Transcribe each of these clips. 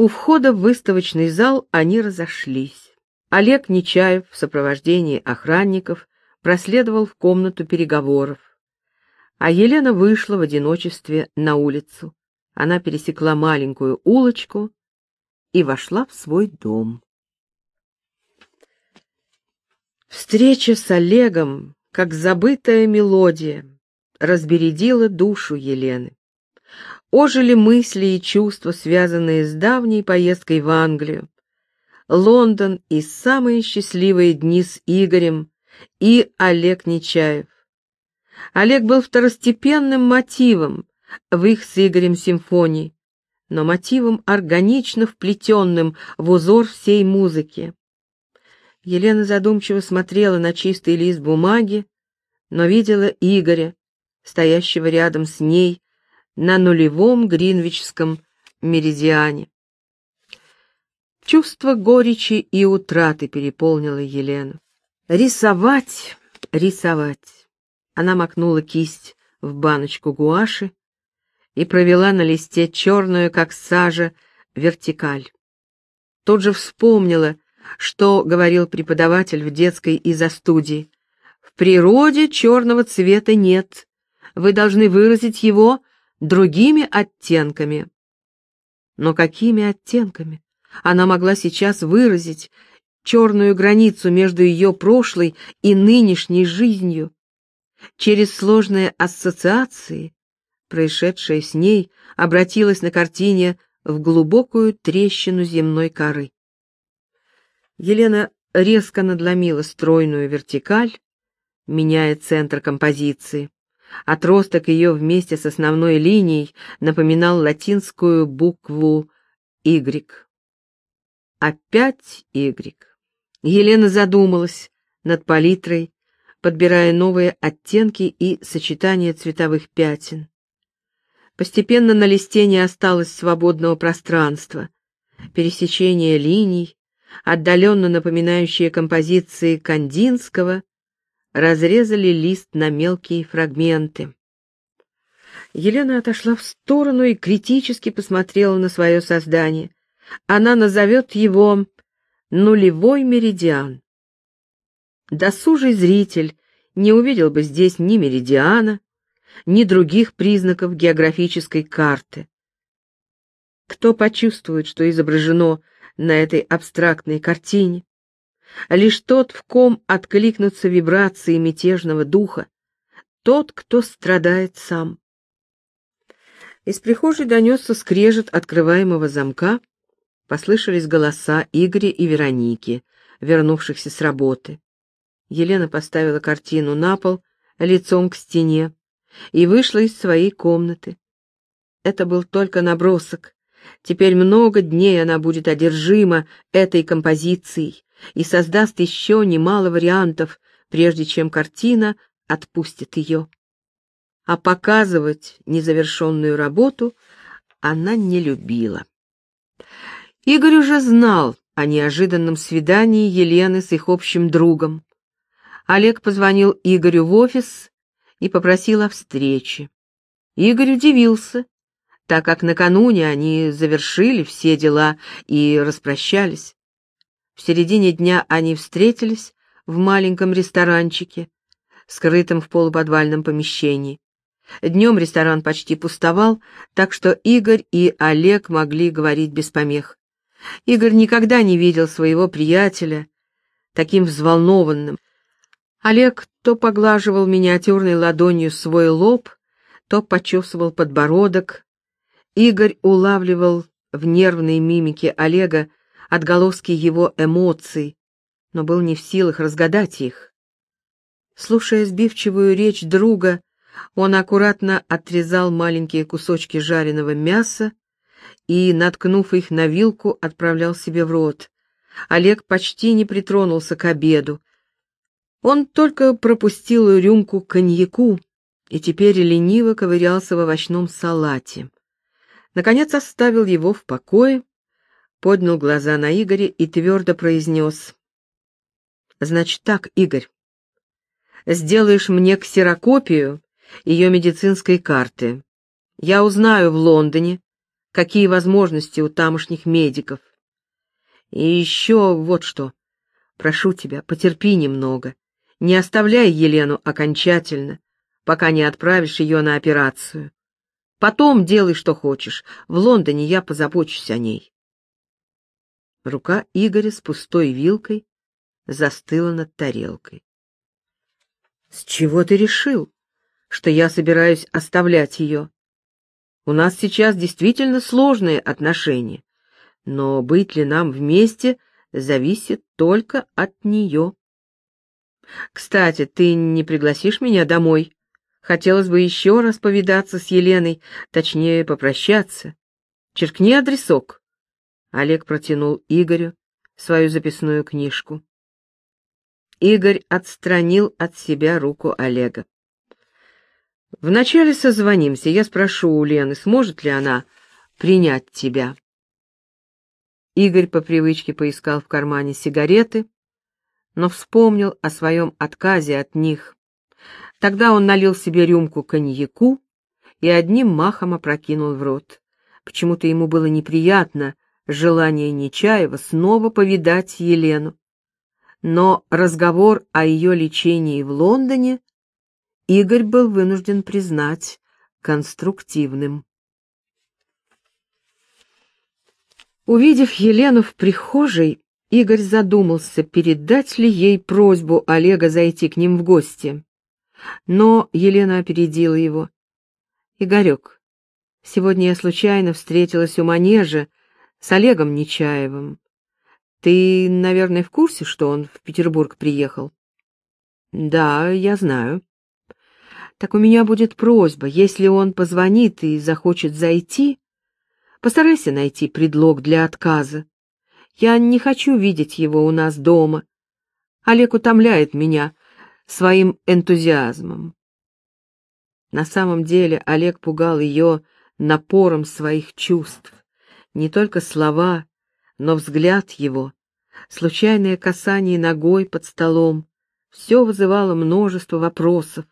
У входа в выставочный зал они разошлись. Олег Нечаев в сопровождении охранников проследовал в комнату переговоров. А Елена вышла в одиночестве на улицу. Она пересекла маленькую улочку и вошла в свой дом. Встреча с Олегом, как забытая мелодия, разбередила душу Елены. Ожили мысли и чувства, связанные с давней поездкой в Англию, Лондон и самые счастливые дни с Игорем и Олег Нечаев. Олег был второстепенным мотивом в их с Игорем симфонии, но мотивом органично вплетенным в узор всей музыки. Елена задумчиво смотрела на чистый лист бумаги, но видела Игоря, стоящего рядом с ней на нулевом гринвичском меридиане. Чувство горечи и утраты переполнило Елену. Рисовать, рисовать. Она макнула кисть в баночку гуаши и провела на листе черную, как сажа, вертикаль. Тут же вспомнила, что говорил преподаватель в детской из-за студии. В природе черного цвета нет. Вы должны выразить его другими оттенками. Но какими оттенками? Она могла сейчас выразить черную границу между ее прошлой и нынешней жизнью. Через сложные ассоциации, происшедшее с ней, обратилась на картине в глубокую трещину земной коры. Елена резко надломила стройную вертикаль, меняя центр композиции. Отросток ее вместе с основной линией напоминал латинскую букву «Y». Опять «Y». Елена задумалась над палитрой, подбирая новые оттенки и сочетания цветовых пятен. Постепенно на листе не осталось свободного пространства. Пересечение линий, отдаленно напоминающие композиции Кандинского, разрезали лист на мелкие фрагменты. Елена отошла в сторону и критически посмотрела на свое создание. Она назовет его «нулевой меридиан». Досужий зритель не увидел бы здесь ни меридиана, ни других признаков географической карты. Кто почувствует, что изображено на этой абстрактной картине? Лишь тот, в ком откликнутся вибрации мятежного духа, тот, кто страдает сам. Из прихожей донесся скрежет открываемого замка, послышались голоса Игоря и Вероники, вернувшихся с работы. Елена поставила картину на пол, лицом к стене, и вышла из своей комнаты. Это был только набросок. Теперь много дней она будет одержима этой композицией и создаст еще немало вариантов, прежде чем картина отпустит ее. А показывать незавершенную работу она не любила. Игорь уже знал о неожиданном свидании Елены с их общим другом. Олег позвонил Игорю в офис и попросил о встрече. Игорь удивился, так как накануне они завершили все дела и распрощались. В середине дня они встретились в маленьком ресторанчике, скрытом в полуподвальном помещении. Днем ресторан почти пустовал, так что Игорь и Олег могли говорить без помех. Игорь никогда не видел своего приятеля таким взволнованным, Олег то поглаживал миниатюрной ладонью свой лоб, то почесывал подбородок. Игорь улавливал в нервной мимике Олега отголоски его эмоций, но был не в силах разгадать их. Слушая сбивчивую речь друга, он аккуратно отрезал маленькие кусочки жареного мяса и, наткнув их на вилку, отправлял себе в рот. Олег почти не притронулся к обеду, он только пропустил рюмку коньяку и теперь лениво ковырялся в овощном салате. Наконец оставил его в покое, поднял глаза на Игоря и твердо произнес. «Значит так, Игорь, сделаешь мне ксерокопию ее медицинской карты. Я узнаю в Лондоне, какие возможности у тамошних медиков. И еще вот что. Прошу тебя, потерпи немного. Не оставляй Елену окончательно, пока не отправишь ее на операцию. Потом делай, что хочешь. В Лондоне я позабочусь о ней. Рука Игоря с пустой вилкой застыла над тарелкой. С чего ты решил, что я собираюсь оставлять ее? У нас сейчас действительно сложные отношения, но быть ли нам вместе зависит только от нее. Кстати, ты не пригласишь меня домой? Хотелось бы еще раз повидаться с Еленой, точнее, попрощаться. Черкни адресок. Олег протянул Игорю свою записную книжку. Игорь отстранил от себя руку Олега. Вначале созвонимся, я спрошу у Лены, сможет ли она принять тебя. Игорь по привычке поискал в кармане сигареты, но вспомнил о своем отказе от них. Тогда он налил себе рюмку коньяку и одним махом опрокинул в рот. Почему-то ему было неприятно желание Нечаева снова повидать Елену. Но разговор о ее лечении в Лондоне Игорь был вынужден признать конструктивным. Увидев Елену в прихожей, Игорь задумался, передать ли ей просьбу Олега зайти к ним в гости. Но Елена опередила его. «Игорек, сегодня я случайно встретилась у манежа с Олегом Нечаевым. Ты, наверное, в курсе, что он в Петербург приехал?» «Да, я знаю». Так у меня будет просьба, если он позвонит и захочет зайти, постарайся найти предлог для отказа. Я не хочу видеть его у нас дома. Олег утомляет меня своим энтузиазмом. На самом деле Олег пугал ее напором своих чувств. Не только слова, но взгляд его, случайное касание ногой под столом, все вызывало множество вопросов.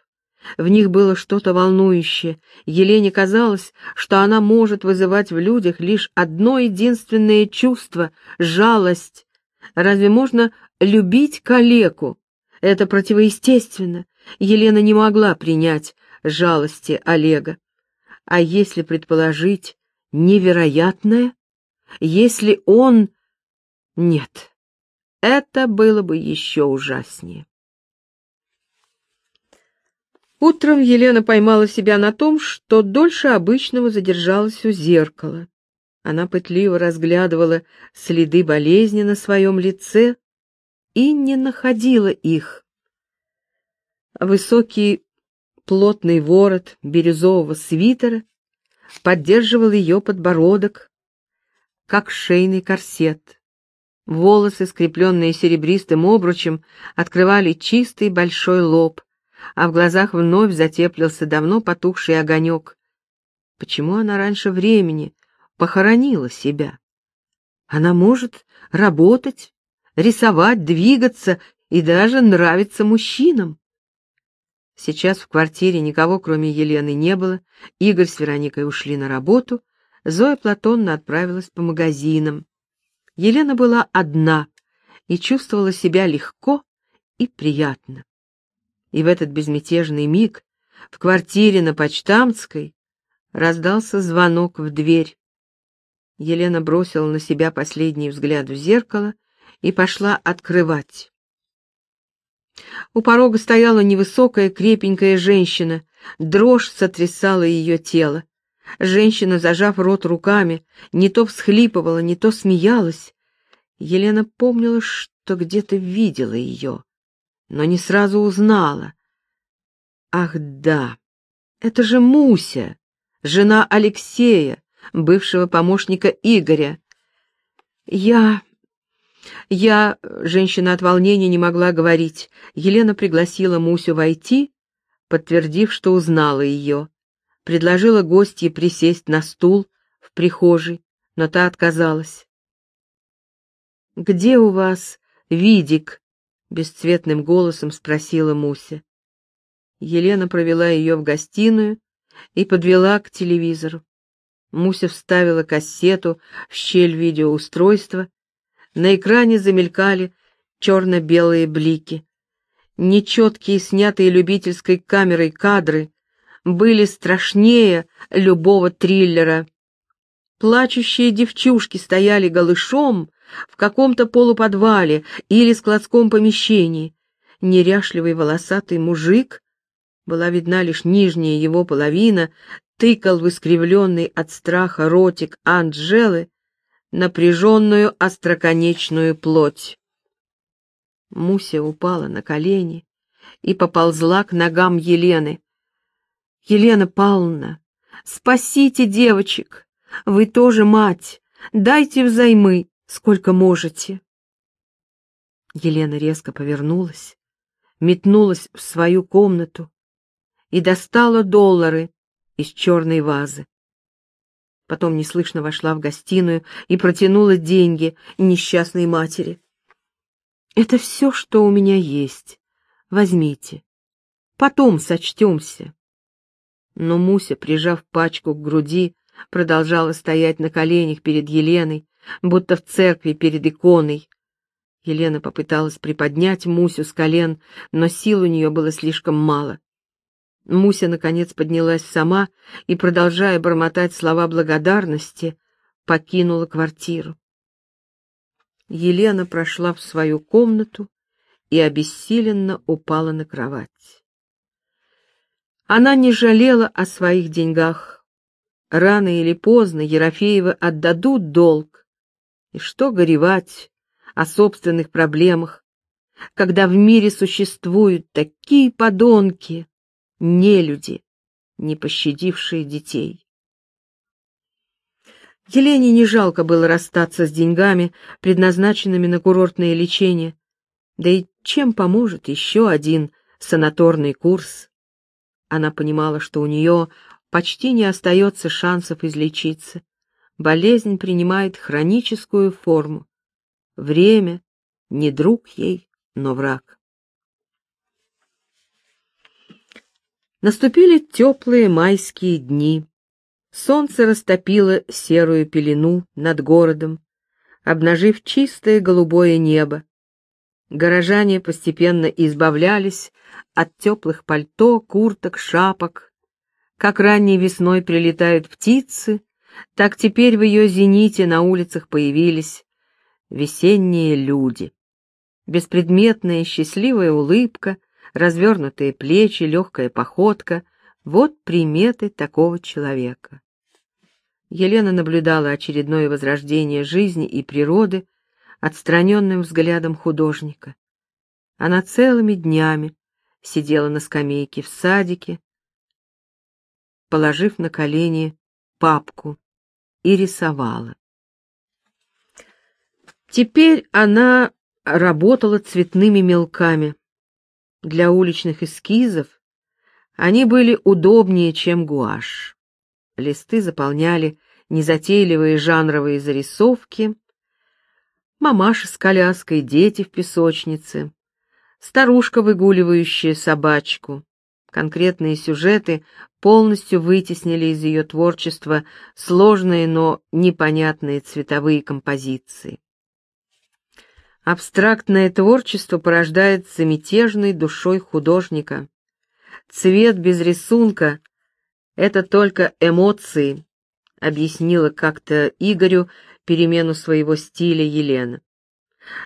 В них было что-то волнующее. Елене казалось, что она может вызывать в людях лишь одно единственное чувство — жалость. Разве можно любить калеку? Это противоестественно. Елена не могла принять жалости Олега. А если предположить невероятное? Если он... Нет, это было бы еще ужаснее. Утром Елена поймала себя на том, что дольше обычного задержалась у зеркала. Она пытливо разглядывала следы болезни на своем лице и не находила их. Высокий плотный ворот бирюзового свитера поддерживал ее подбородок, как шейный корсет. Волосы, скрепленные серебристым обручем, открывали чистый большой лоб, а в глазах вновь затеплился давно потухший огонек. Почему она раньше времени похоронила себя? Она может работать, рисовать, двигаться и даже нравиться мужчинам. Сейчас в квартире никого, кроме Елены, не было. Игорь с Вероникой ушли на работу. Зоя Платонна отправилась по магазинам. Елена была одна и чувствовала себя легко и приятно. И в этот безмятежный миг в квартире на Почтамтской раздался звонок в дверь. Елена бросила на себя последний взгляд в зеркало и пошла открывать. У порога стояла невысокая крепенькая женщина, дрожь сотрясала ее тело. Женщина, зажав рот руками, не то всхлипывала, не то смеялась. Елена помнила, что где-то видела ее но не сразу узнала. Ах да, это же Муся, жена Алексея, бывшего помощника Игоря. Я... Я... Женщина от волнения не могла говорить. Елена пригласила Мусю войти, подтвердив, что узнала ее. Предложила гостье присесть на стул в прихожей, но та отказалась. «Где у вас Видик?» бесцветным голосом спросила Муся. Елена провела ее в гостиную и подвела к телевизору. Муся вставила кассету в щель видеоустройства. На экране замелькали черно-белые блики. Нечеткие, снятые любительской камерой кадры были страшнее любого триллера. Плачущие девчушки стояли голышом в каком-то полуподвале или складском помещении. Неряшливый волосатый мужик, была видна лишь нижняя его половина, тыкал в искривленный от страха ротик Анджелы напряженную остроконечную плоть. Муся упала на колени и поползла к ногам Елены. «Елена Павловна, спасите девочек! Вы тоже мать! Дайте взаймы, сколько можете!» Елена резко повернулась, метнулась в свою комнату и достала доллары из черной вазы. Потом неслышно вошла в гостиную и протянула деньги несчастной матери. Это все, что у меня есть. Возьмите. Потом сочтемся. Но Муся, прижав пачку к груди, продолжала стоять на коленях перед Еленой, будто в церкви перед иконой. Елена попыталась приподнять Мусю с колен, но сил у нее было слишком мало. Муся, наконец, поднялась сама и, продолжая бормотать слова благодарности, покинула квартиру. Елена прошла в свою комнату и обессиленно упала на кровать. Она не жалела о своих деньгах. Рано или поздно Ерофеевы отдадут долг. И что горевать о собственных проблемах, когда в мире существуют такие подонки, нелюди, не пощадившие детей. Елене не жалко было расстаться с деньгами, предназначенными на курортное лечение. Да и чем поможет еще один санаторный курс? Она понимала, что у нее почти не остается шансов излечиться. Болезнь принимает хроническую форму. Время не друг ей, но враг. Наступили теплые майские дни. Солнце растопило серую пелену над городом, обнажив чистое голубое небо. Горожане постепенно избавлялись от теплых пальто, курток, шапок. Как ранней весной прилетают птицы, так теперь в ее зените на улицах появились весенние люди. Беспредметная счастливая улыбка, развернутые плечи, легкая походка — вот приметы такого человека. Елена наблюдала очередное возрождение жизни и природы отстраненным взглядом художника. Она целыми днями сидела на скамейке в садике, положив на колени папку, и рисовала. Теперь она работала цветными мелками. Для уличных эскизов они были удобнее, чем гуашь. Листы заполняли незатейливые жанровые зарисовки, мамаша с коляской, дети в песочнице, старушка, выгуливающая собачку. Конкретные сюжеты полностью вытеснили из ее творчества сложные, но непонятные цветовые композиции. Абстрактное творчество порождается мятежной душой художника. Цвет без рисунка это только эмоции, объяснила как-то Игорю перемену своего стиля Елена.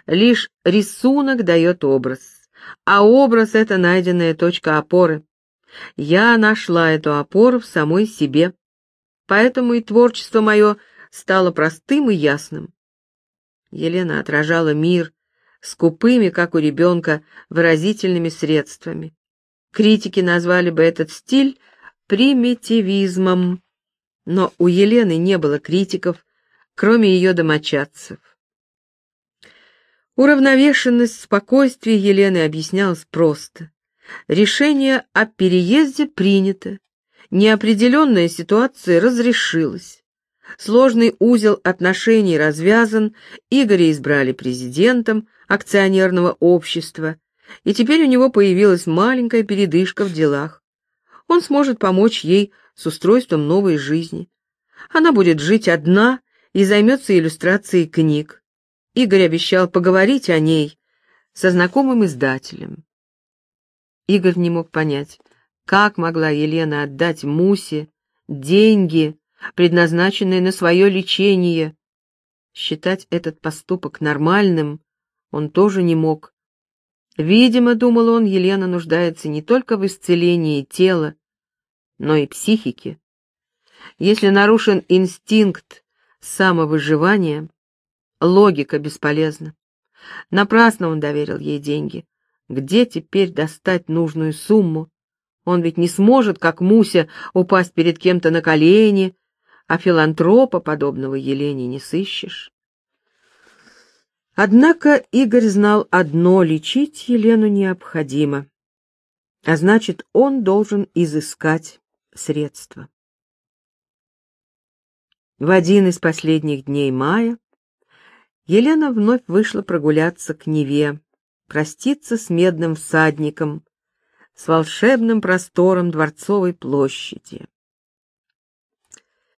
Лишь рисунок дает образ, а образ — это найденная точка опоры. Я нашла эту опору в самой себе, поэтому и творчество мое стало простым и ясным. Елена отражала мир скупыми, как у ребенка, выразительными средствами. Критики назвали бы этот стиль примитивизмом. Но у Елены не было критиков, кроме ее домочадцев. Уравновешенность, спокойствие Елены объяснялось просто. Решение о переезде принято, неопределенная ситуация разрешилась. Сложный узел отношений развязан, Игоря избрали президентом акционерного общества, и теперь у него появилась маленькая передышка в делах он сможет помочь ей с устройством новой жизни. Она будет жить одна и займется иллюстрацией книг. Игорь обещал поговорить о ней со знакомым издателем. Игорь не мог понять, как могла Елена отдать Мусе деньги, предназначенные на свое лечение. Считать этот поступок нормальным он тоже не мог. Видимо, думал он, Елена нуждается не только в исцелении тела, но и психики. Если нарушен инстинкт самовыживания, логика бесполезна. Напрасно он доверил ей деньги. Где теперь достать нужную сумму? Он ведь не сможет, как Муся, упасть перед кем-то на колени, а филантропа, подобного Елене, не сыщешь. Однако Игорь знал одно — лечить Елену необходимо, а значит, он должен изыскать средства. В один из последних дней мая Елена вновь вышла прогуляться к Неве, проститься с медным всадником, с волшебным простором Дворцовой площади.